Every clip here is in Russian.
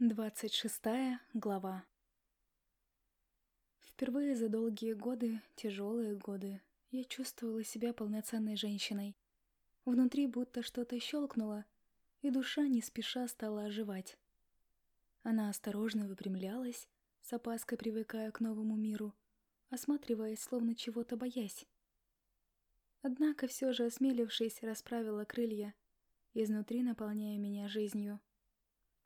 Двадцать шестая глава Впервые за долгие годы, тяжелые годы, я чувствовала себя полноценной женщиной. Внутри будто что-то щелкнуло, и душа не спеша стала оживать. Она осторожно выпрямлялась, с опаской привыкая к новому миру, осматриваясь, словно чего-то боясь. Однако все же осмелившись, расправила крылья, изнутри наполняя меня жизнью.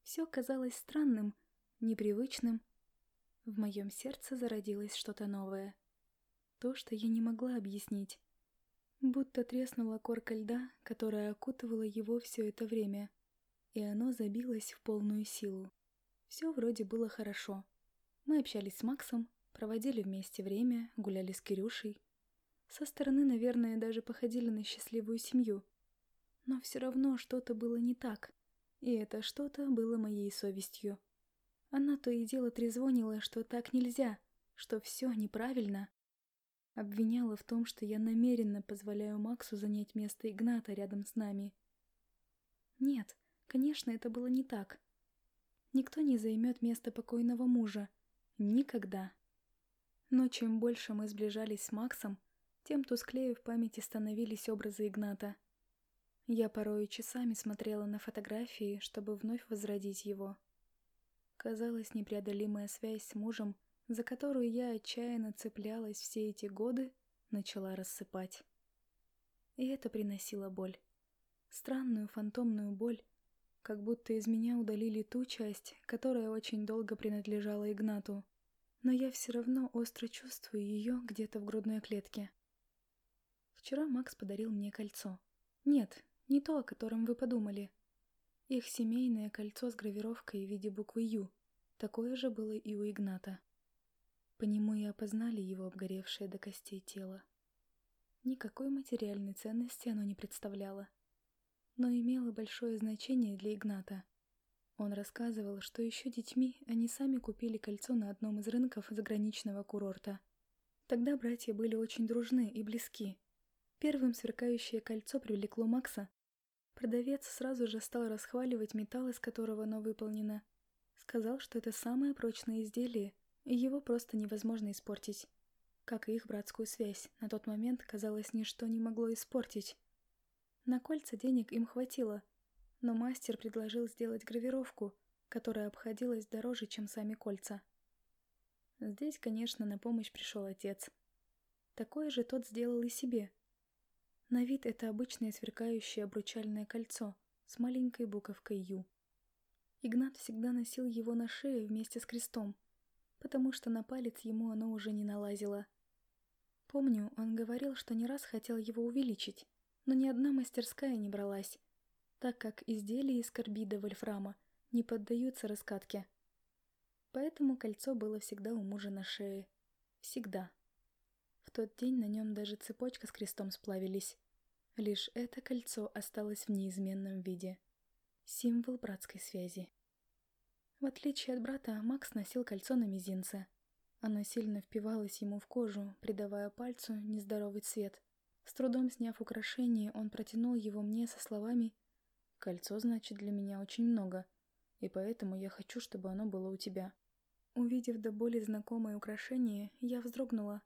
Все казалось странным, непривычным. В моем сердце зародилось что-то новое. То, что я не могла объяснить. Будто треснула корка льда, которая окутывала его все это время, и оно забилось в полную силу. Все вроде было хорошо. Мы общались с Максом, проводили вместе время, гуляли с Кирюшей. Со стороны, наверное, даже походили на счастливую семью. Но все равно что-то было не так. И это что-то было моей совестью. Она то и дело трезвонила, что так нельзя, что все неправильно. Обвиняла в том, что я намеренно позволяю Максу занять место Игната рядом с нами. Нет, конечно, это было не так. Никто не займет место покойного мужа. Никогда. Но чем больше мы сближались с Максом, тем тусклее в памяти становились образы Игната — я порой часами смотрела на фотографии, чтобы вновь возродить его. Казалось, непреодолимая связь с мужем, за которую я отчаянно цеплялась все эти годы, начала рассыпать. И это приносило боль. Странную фантомную боль, как будто из меня удалили ту часть, которая очень долго принадлежала Игнату. Но я все равно остро чувствую ее где-то в грудной клетке. Вчера Макс подарил мне кольцо. Нет, не то, о котором вы подумали. Их семейное кольцо с гравировкой в виде буквы «Ю». Такое же было и у Игната. По нему и опознали его обгоревшее до костей тело. Никакой материальной ценности оно не представляло. Но имело большое значение для Игната. Он рассказывал, что еще детьми они сами купили кольцо на одном из рынков заграничного курорта. Тогда братья были очень дружны и близки. Первым сверкающее кольцо привлекло Макса, Продавец сразу же стал расхваливать металл, из которого оно выполнено. Сказал, что это самое прочное изделие, и его просто невозможно испортить. Как и их братскую связь, на тот момент, казалось, ничто не могло испортить. На кольца денег им хватило, но мастер предложил сделать гравировку, которая обходилась дороже, чем сами кольца. Здесь, конечно, на помощь пришел отец. Такое же тот сделал и себе, на вид это обычное сверкающее обручальное кольцо с маленькой буковкой «Ю». Игнат всегда носил его на шее вместе с крестом, потому что на палец ему оно уже не налазило. Помню, он говорил, что не раз хотел его увеличить, но ни одна мастерская не бралась, так как изделия из карбида вольфрама не поддаются раскатке. Поэтому кольцо было всегда у мужа на шее. Всегда. В тот день на нем даже цепочка с крестом сплавились. Лишь это кольцо осталось в неизменном виде. Символ братской связи. В отличие от брата, Макс носил кольцо на мизинце. Оно сильно впивалось ему в кожу, придавая пальцу нездоровый цвет. С трудом сняв украшение, он протянул его мне со словами «Кольцо значит для меня очень много, и поэтому я хочу, чтобы оно было у тебя». Увидев до боли знакомое украшение, я вздрогнула.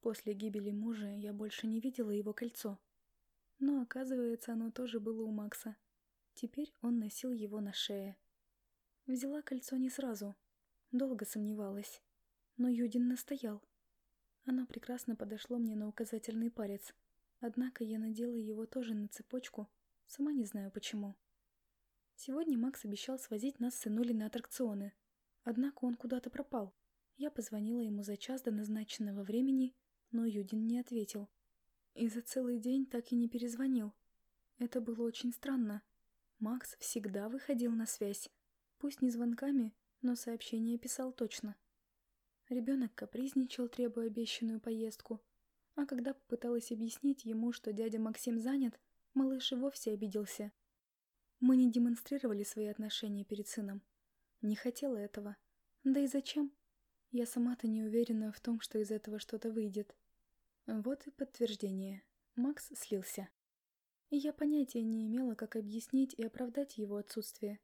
После гибели мужа я больше не видела его кольцо. Но, оказывается, оно тоже было у Макса. Теперь он носил его на шее. Взяла кольцо не сразу. Долго сомневалась. Но Юдин настоял. Оно прекрасно подошло мне на указательный палец. Однако я надела его тоже на цепочку, сама не знаю почему. Сегодня Макс обещал свозить нас с сынули на аттракционы. Однако он куда-то пропал. Я позвонила ему за час до назначенного времени но Юдин не ответил. И за целый день так и не перезвонил. Это было очень странно. Макс всегда выходил на связь. Пусть не звонками, но сообщение писал точно. Ребенок капризничал, требуя обещанную поездку. А когда попыталась объяснить ему, что дядя Максим занят, малыш и вовсе обиделся. Мы не демонстрировали свои отношения перед сыном. Не хотела этого. Да и зачем? Я сама-то не уверена в том, что из этого что-то выйдет. Вот и подтверждение. Макс слился. И я понятия не имела, как объяснить и оправдать его отсутствие.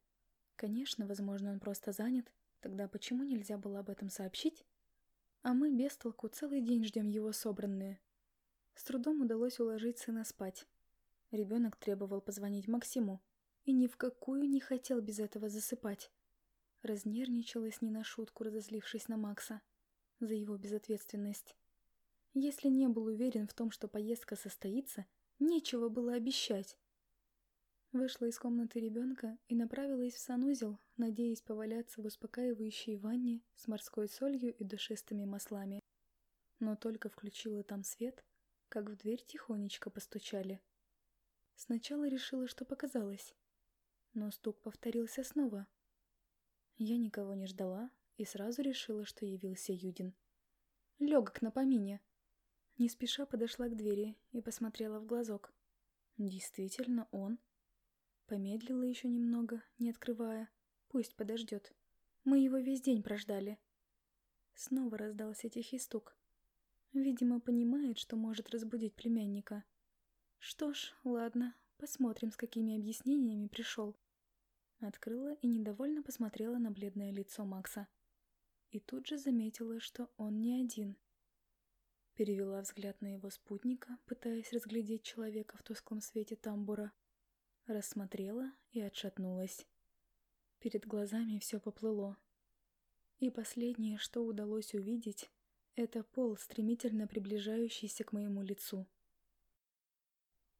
Конечно, возможно, он просто занят, тогда почему нельзя было об этом сообщить? А мы без толку целый день ждем его собранные. С трудом удалось уложить сына спать. Ребенок требовал позвонить Максиму и ни в какую не хотел без этого засыпать. Разнервничалась не на шутку, разозлившись на Макса за его безответственность. Если не был уверен в том, что поездка состоится, нечего было обещать. Вышла из комнаты ребенка и направилась в санузел, надеясь поваляться в успокаивающей ванне с морской солью и душистыми маслами. Но только включила там свет, как в дверь тихонечко постучали. Сначала решила, что показалось, но стук повторился снова. Я никого не ждала и сразу решила, что явился Юдин. Легок на помине. Не спеша подошла к двери и посмотрела в глазок. Действительно он. Помедлила еще немного, не открывая. Пусть подождет. Мы его весь день прождали. Снова раздался тихий стук. Видимо, понимает, что может разбудить племянника. Что ж, ладно, посмотрим, с какими объяснениями пришел. Открыла и недовольно посмотрела на бледное лицо Макса. И тут же заметила, что он не один. Перевела взгляд на его спутника, пытаясь разглядеть человека в тусклом свете тамбура. Рассмотрела и отшатнулась. Перед глазами все поплыло. И последнее, что удалось увидеть, это пол, стремительно приближающийся к моему лицу.